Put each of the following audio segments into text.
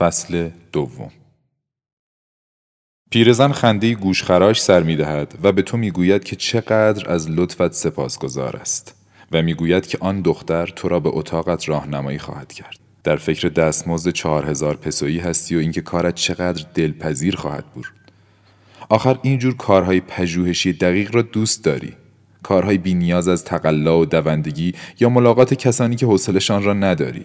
فصل دوم پیرزن خنده گوشخراش سر می دهد و به تو می گوید که چقدر از لطفت سپاسگزار است و می گوید که آن دختر تو را به اتاقت راهنمایی خواهد کرد. در فکر دستمزد چهار هزار پسویی هستی و اینکه کارت چقدر دلپذیر خواهد بود. آخر اینجور کارهای پژوهشی دقیق را دوست داری. کارهای بی نیاز از تقلا و دوندگی یا ملاقات کسانی که حوصلشان را نداری.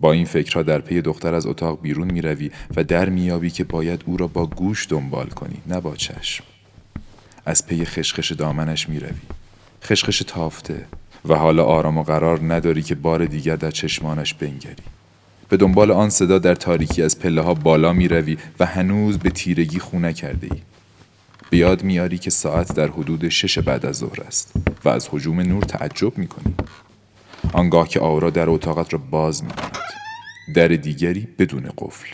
با این فکرها در پی دختر از اتاق بیرون می روی و در میابی که باید او را با گوش دنبال کنی نه با چشم از پی خشخش دامنش می روی خشخش تافته و حالا آرام و قرار نداری که بار دیگر در چشمانش بنگری به دنبال آن صدا در تاریکی از پله ها بالا می روی و هنوز به تیرگی خونه کرده ای. به یاد میاری که ساعت در حدود شش بعد از ظهر است و از حجوم نور تعجب می کنی. آنگاه که آورا در اتاقت را باز می کند. در دیگری بدون قفل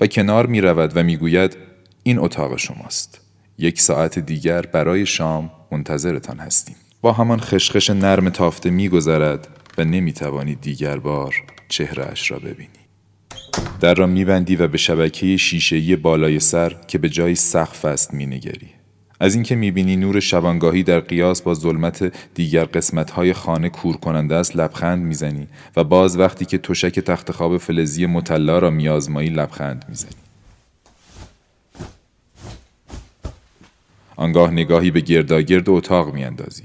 و کنار می رود و می گوید این اتاق شماست. یک ساعت دیگر برای شام منتظرتان هستیم. با همان خشخش نرم تافته می گذرد و نمی توانی دیگر بار چهرهش را ببینی. در را میبندی و به شبکه شیشه‌ای بالای سر که به جای سقف است مینگری. از اینکه می‌بینی نور شبانگاهی در قیاس با ظلمت دیگر قسمتهای خانه کور کننده است لبخند می‌زنی و باز وقتی که تشک تخت خواب فلزی مطلا را میازمایی لبخند می‌زنی. آنگاه نگاهی به گرداگرد اتاق میاندازی.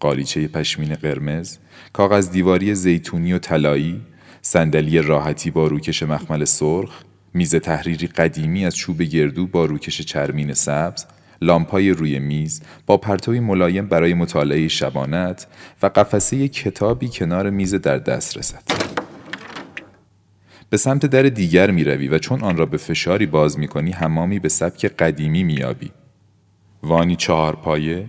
قالیچه پشمین قرمز کاغذ دیواری زیتونی و طلایی صندلی راحتی با روکش مخمل سرخ میز تحریری قدیمی از چوب گردو با روکش چرمین سبز لامپای روی میز با پرتوی ملایم برای مطالعه شبانت و قفسه کتابی کنار میز در دست رسد. به سمت در دیگر می روی و چون آن را به فشاری باز می کنی همامی به سبک قدیمی می آبی. وانی چهار پایه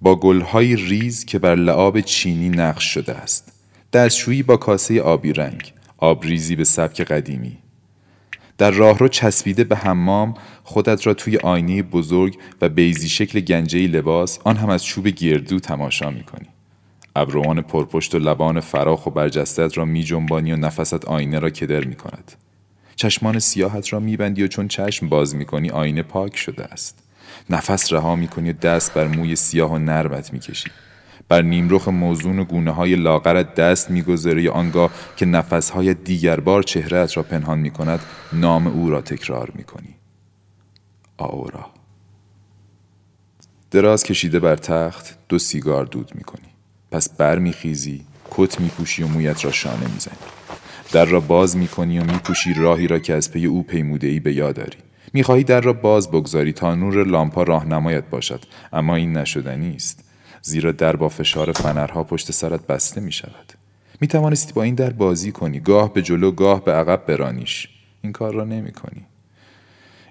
با گلهای ریز که بر لعاب چینی نقش شده است. دستشویی با کاسه آبی رنگ، آبریزی به سبک قدیمی. در راهرو چسبیده به حمام خودت را توی آینه بزرگ و بیزی شکل گنجه لباس آن هم از چوب گردو تماشا می کنی. ابروان پرپشت و لبان فراخ و برجستت را می جنبانی و نفست آینه را کدر می کند. چشمان سیاحت را میبندی و چون چشم باز می کنی آینه پاک شده است. نفس رها می کنی و دست بر موی سیاه و نرمت می کشی. بر نیمرخ موزون گونه های لاغرت دست می‌گذاری آنگاه که نفسهای دیگر بار چهرهت را پنهان می کند نام او را تکرار می کنی. آورا دراز کشیده بر تخت دو سیگار دود می کنی. پس بر می خیزی، کت می پوشی و مویت را شانه می زنی. در را باز می کنی و می پوشی راهی را که از پی او پیموده ای به یاد داری. می خواهی در را باز بگذاری تا نور لامپا راهنمایت باشد اما این نشدنی است. زیرا در با فشار فنرها پشت سرت بسته می شود. می توانستی با این در بازی کنی گاه به جلو گاه به عقب برانیش این کار را نمی کنی.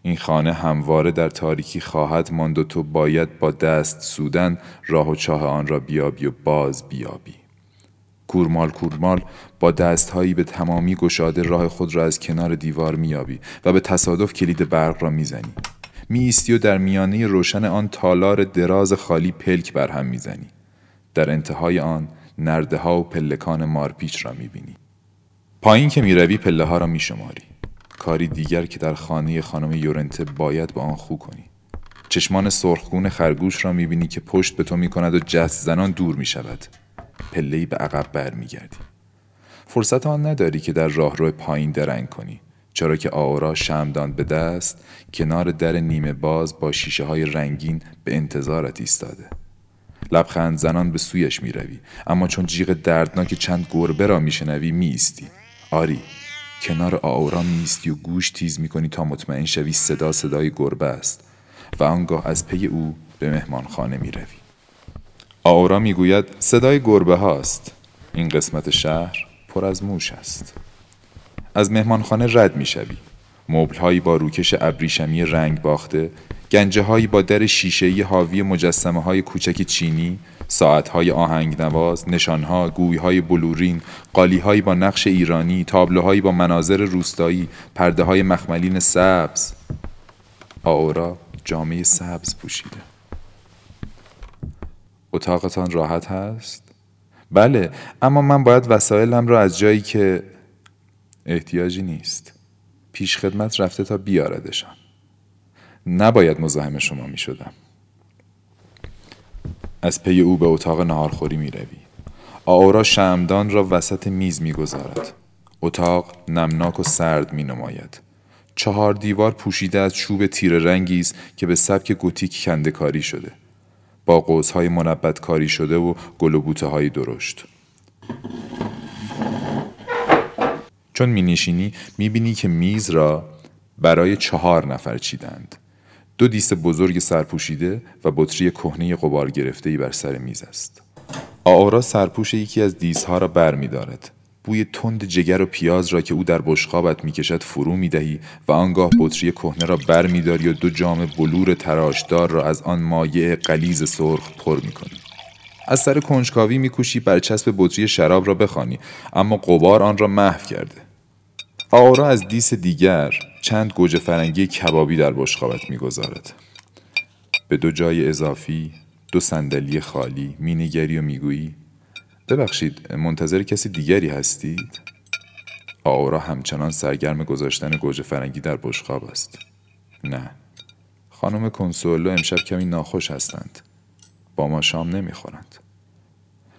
این خانه همواره در تاریکی خواهد ماند و تو باید با دست سودن راه و چاه آن را بیابی و باز بیابی کورمال کورمال با دستهایی به تمامی گشاده راه خود را از کنار دیوار میابی و به تصادف کلید برق را می‌زنی می و در میانه روشن آن تالار دراز خالی پلک بر هم می‌زنی. در انتهای آن نرده ها و پلکان مارپیچ را می‌بینی. پایین که می‌روی پله ها را میشماری. کاری دیگر که در خانه خانم یورنته باید با آن خو کنی. چشمان سرخگون خرگوش را می‌بینی که پشت به تو می‌کند و جست زنان دور می‌شود. پلهای به عقب برمیگردی. فرصت آن نداری که در راهرو پایین درنگ کنی. چرا که آورا شمدان به دست کنار در نیمه باز با شیشه های رنگین به انتظارت ایستاده. لبخند زنان به سویش می روی اما چون جیغ دردناک چند گربه را میشنوی میستی آری کنار آورا میستی و گوش تیز می‌کنی تا مطمئن شوی صدا صدای گربه است و آنگاه از پی او به مهمانخانه می روی. آورا می‌گوید صدای گربه هاست. این قسمت شهر پر از موش است. از مهمانخانه رد می‌شوی. مبل هایی با روکش ابریشمی رنگ باخته گنجه هایی با در شیشه حاوی مجسمه های کوچک چینی ساعتهای آهنگ نواز، نشانها، گویهای بلورین، قالیهایی با نقش ایرانی، تابلوهایی با مناظر روستایی، پرده های مخملین سبز. آورا جامعه سبز پوشیده. اتاقتان راحت هست؟ بله اما من باید وسایلم را از جایی که احتیاجی نیست پیش خدمت رفته تا بیاردشان نباید مزاحم شما می شدم از پی او به اتاق نهارخوری می روی آورا شمدان را وسط میز می گذارد. اتاق نمناک و سرد می نماید. چهار دیوار پوشیده از چوب تیر رنگی است که به سبک گوتیک کنده کاری شده. با قوسهای منبت کاری شده و گل و های درشت. چون می نشینی می بینی که میز را برای چهار نفر چیدند. دو دیس بزرگ سرپوشیده و بطری کهنه قبار گرفته ای بر سر میز است. آورا سرپوش یکی از دیسها را بر می دارد. بوی تند جگر و پیاز را که او در بشقابت می‌کشد فرو می‌دهی و آنگاه بطری کهنه را بر میداری و دو جام بلور تراشدار را از آن مایع قلیز سرخ پر می‌کنی از سر کنجکاوی میکوشی برچسب بطری شراب را بخوانی. اما قبار آن را محو کرده. آورا از دیس دیگر چند گوجه فرنگی کبابی در بشقابت می‌گذارد. به دو جای اضافی دو صندلی خالی مینگری و می‌گویی ببخشید منتظر کسی دیگری هستید؟ آورا همچنان سرگرم گذاشتن گوجه فرنگی در بشقاب است. نه. خانم کنسولو امشب کمی ناخوش هستند. با ما شام نمی‌خورند.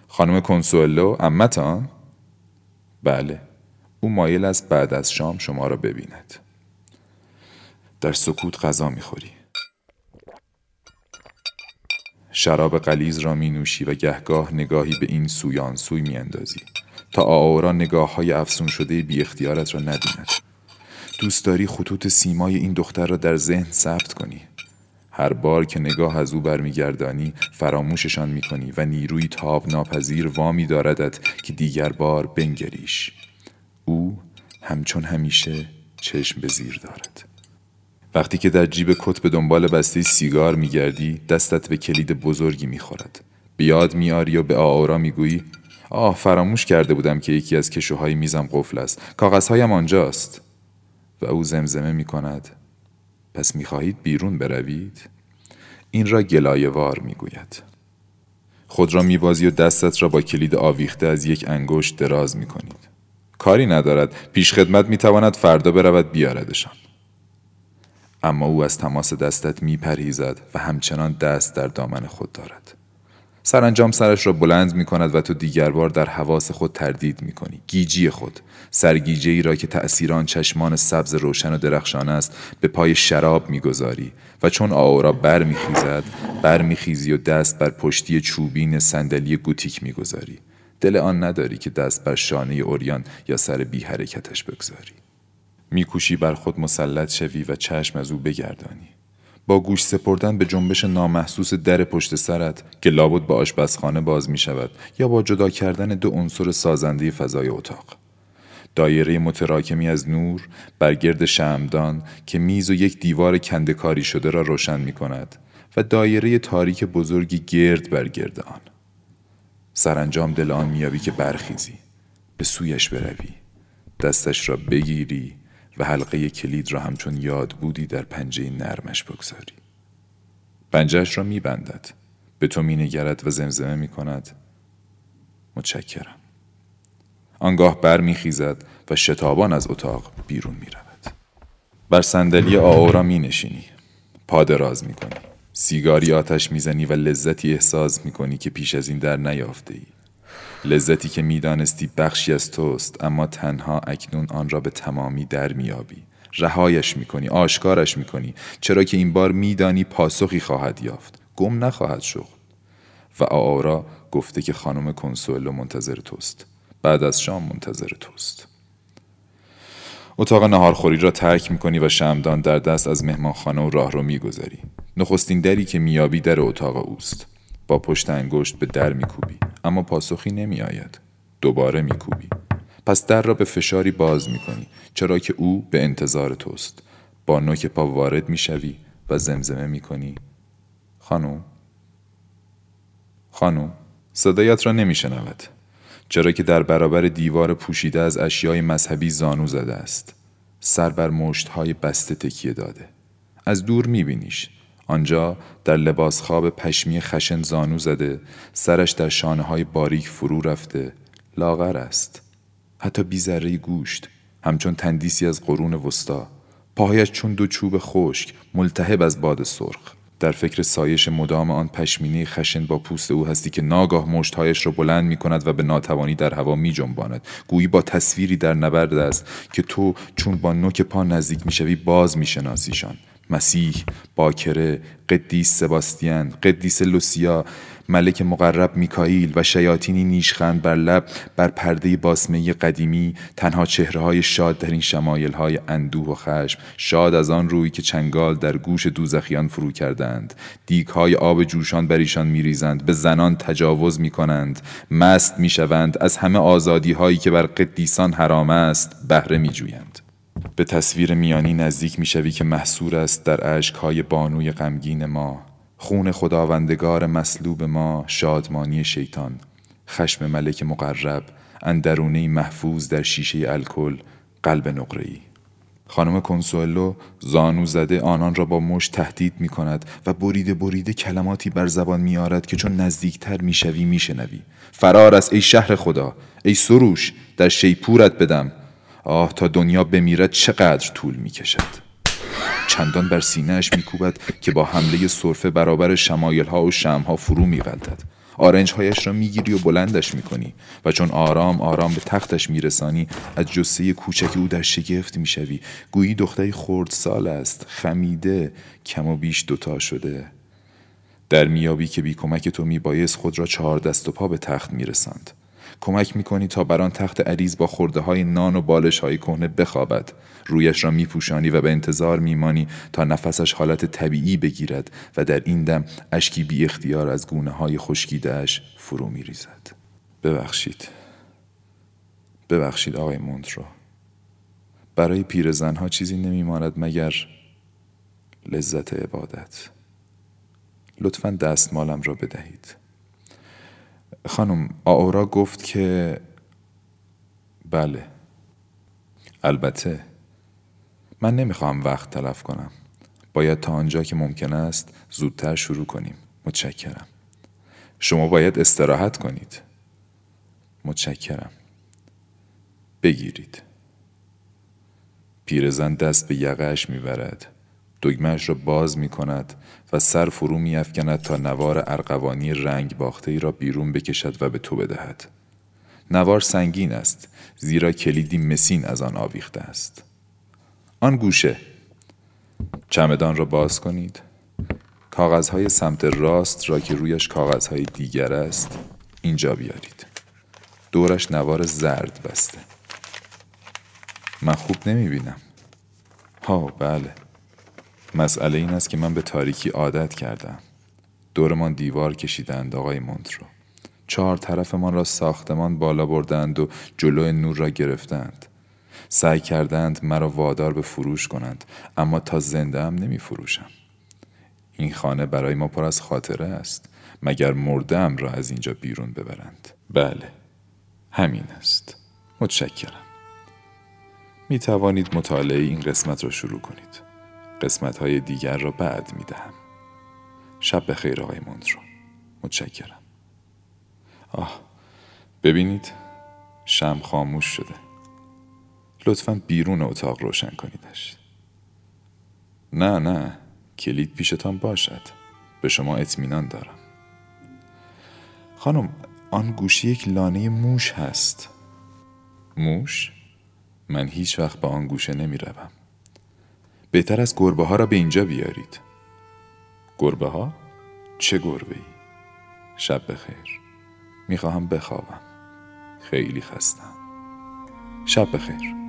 خانم کنسولو امتان بله او مایل است بعد از شام شما را ببیند. در سکوت غذا می‌خوری. شراب قلیز را می نوشی و گهگاه نگاهی به این سویان سوی می اندازی تا آورا نگاه های افسون شده بی اختیارت را نبیند. دوست داری خطوط سیمای این دختر را در ذهن ثبت کنی؟ هر بار که نگاه از او برمیگردانی فراموششان می‌کنی و نیروی تاب ناپذیر وامی داردت که دیگر بار بنگریش. او همچون همیشه چشم به زیر دارد. وقتی که در جیب کت به دنبال بسته سیگار میگردی دستت به کلید بزرگی می‌خورد. بیاد میاری و به آورا می‌گویی آه فراموش کرده بودم که یکی از کشوهای میزم قفل است. کاغذهایم آنجاست. و او زمزمه می‌کند پس می‌خواهید بیرون بروید؟ این را گلایوار می‌گوید. خود را میبازی و دستت را با کلید آویخته از یک انگشت دراز می‌کنید. کاری ندارد. پیش خدمت می‌تواند فردا برود بیاردشان. اما او از تماس دستت میپرهیزد و همچنان دست در دامن خود دارد. سرانجام سرش را بلند می کند و تو دیگر بار در حواس خود تردید می کنی. گیجی خود. سرگیجه ای را که تأثیران چشمان سبز روشن و درخشان است به پای شراب می‌گذاری و چون آورا بر میخیزد بر میخیزی و دست بر پشتی چوبین صندلی گوتیک می‌گذاری. دل آن نداری که دست بر شانه اوریان یا سر بی حرکتش بگذاری. میکوشی بر خود مسلط شوی و چشم از او بگردانی. با گوش سپردن به جنبش نامحسوس در پشت سرت که لابد با آشپزخانه باز می شود یا با جدا کردن دو عنصر سازنده فضای اتاق. دایره متراکمی از نور بر گرد شمدان که میز و یک دیوار کندکاری شده را روشن می کند و دایره تاریک بزرگی گرد بر گرد آن. سرانجام دل آن میابی که برخیزی به سویش بروی. دستش را بگیری و حلقه کلید را همچون یاد بودی در پنجه نرمش بگذاری. پنجهش را میبندد. به تو مینگرد و زمزمه می‌کند. متشکرم. آنگاه بر میخیزد و شتابان از اتاق بیرون می‌رود. بر صندلی آورا می نشینی پا دراز می‌کنی. سیگاری آتش می‌زنی و لذتی احساس می‌کنی که پیش از این در نیافته ای لذتی که می‌دانستی بخشی از توست اما تنها اکنون آن را به تمامی در میابی رهایش می‌کنی آشکارش می‌کنی چرا که این بار میدانی پاسخی خواهد یافت. گم نخواهد شد. و آورا گفته که خانم کنسولو منتظر توست. بعد از شام منتظر توست. اتاق نهارخوری را ترک می‌کنی و شمدان در دست از مهمانخانه و راه رو میگذری. نخستین دری که میابی در اتاق اوست. با پشت انگشت به در میکوبی اما پاسخی نمیآید. دوباره میکوبی. پس در را به فشاری باز می‌کنی چرا که او به انتظار توست. با نوک پا وارد می‌شوی و زمزمه می‌کنی. خانم؟ خانم صدایت را نمیشنود چرا که در برابر دیوار پوشیده از اشیای مذهبی زانو زده است. سر بر مشت های بسته تکیه داده. از دور میبینیش. آنجا در لباس خواب پشمی خشن زانو زده سرش در شانه های باریک فرو رفته. لاغر است. حتی بیزره گوشت همچون تندیسی از قرون وسطا. پاهایش چون دو چوب خشک ملتهب از باد سرخ. در فکر سایش مدام آن پشمینه خشن با پوست او هستی که ناگاه مشتهایش را بلند می کند و به ناتوانی در هوا می جنباند گویی با تصویری در نبرد است که تو چون با نوک پا نزدیک می شوی باز می شناسیشان مسیح، باکره، قدیس سباستیان، قدیس لوسیا، ملک مقرب میکائیل و شیاطینی نیشخند بر لب بر پرده باسمه قدیمی تنها چهره های شاد در این شمایل های اندوه و خشم شاد از آن روی که چنگال در گوش دوزخیان فرو کردند. دیک های آب جوشان بر ایشان میریزند به زنان تجاوز می‌کنند. مست می‌شوند از همه آزادی هایی که بر قدیسان حرام است بهره میجویند. به تصویر میانی نزدیک می‌شوی که محصور است در های بانوی غمگین ما. خون خداوندگار مسلوب ما شادمانی شیطان. خشم ملک مقرب اندرونه محفوظ در شیشه الکل قلب نقره‌ای. خانم کنسولو زانو زده آنان را با مش تهدید می کند و بریده بریده کلماتی بر زبان می آرد که چون نزدیکتر می شوی می شنوی. فرار از ای شهر خدا! ای سروش! در شیپورت بدم. آه تا دنیا بمیرد چقدر طول می کشد چندان بر سینهش میکوبد که با حمله صرفه برابر شمایل ها و شم ها فرو میغلطد آرنج هایش را می‌گیری و بلندش می‌کنی و چون آرام آرام به تختش میرسانی از جسه کوچک او در شگفت می‌شوی. گویی دختری خرد سال است خمیده کم و بیش دوتا شده. در میابی که بی کمک تو میبایست خود را چهار دست و پا به تخت میرساند. کمک می‌کنی تا بر آن تخت عریض با خورده های نان و بالش های کهنه بخوابد. رویش را میپوشانی و به انتظار میمانی تا نفسش حالت طبیعی بگیرد و در این دم اشکی بی اختیار از گونه های خشکیدهش فرو میریزد. ببخشید. ببخشید آقای مونترو. برای پیرزنها چیزی نمیماند مگر لذت عبادت. لطفا دستمالم را بدهید. خانم آورا گفت که بله. البته من نمی‌خوام وقت تلف کنم. باید تا آنجا که ممکن است زودتر شروع کنیم. متشکرم. شما باید استراحت کنید. متشکرم. بگیرید. پیرزن دست به یقهش می‌برد. دگمهش را باز می کند و سر فرو می افکند تا نوار ارقوانی رنگ باخته ای را بیرون بکشد و به تو بدهد. نوار سنگین است زیرا کلیدی مسین از آن آویخته است. آن گوشه چمدان را باز کنید. کاغذهای سمت راست را که رویش کاغذهای دیگر است اینجا بیارید. دورش نوار زرد بسته. من خوب نمی بینم ها بله. مسئله این است که من به تاریکی عادت کردم. دورمان دیوار کشیدند آقای مونترو. چهار طرفمان را ساختمان بالا بردند و جلو نور را گرفتند. سعی کردند مرا وادار به فروش کنند اما تا زنده هم نمی فروشم این خانه برای ما پر از خاطره است مگر مردم را از اینجا بیرون ببرند؟ بله همین است. متشکرم. می توانید مطالعه این قسمت را شروع کنید. قسمت های دیگر را بعد می دهم. شب بخیر آقای مونترو. متشکرم. آه ببینید شم خاموش شده. لطفا بیرون اتاق روشن کنیدش. نه نه کلید پیشتان باشد. به شما اطمینان دارم. خانم آن گوشی یک لانه موش هست. موش؟ من هیچ وقت به آن گوشه نمی روم. بهتر از گربه ها را به اینجا بیارید. گربه ها؟ چه گربه ای؟ شب بخیر. می‌خواهم بخوابم. خیلی خستم. شب بخیر.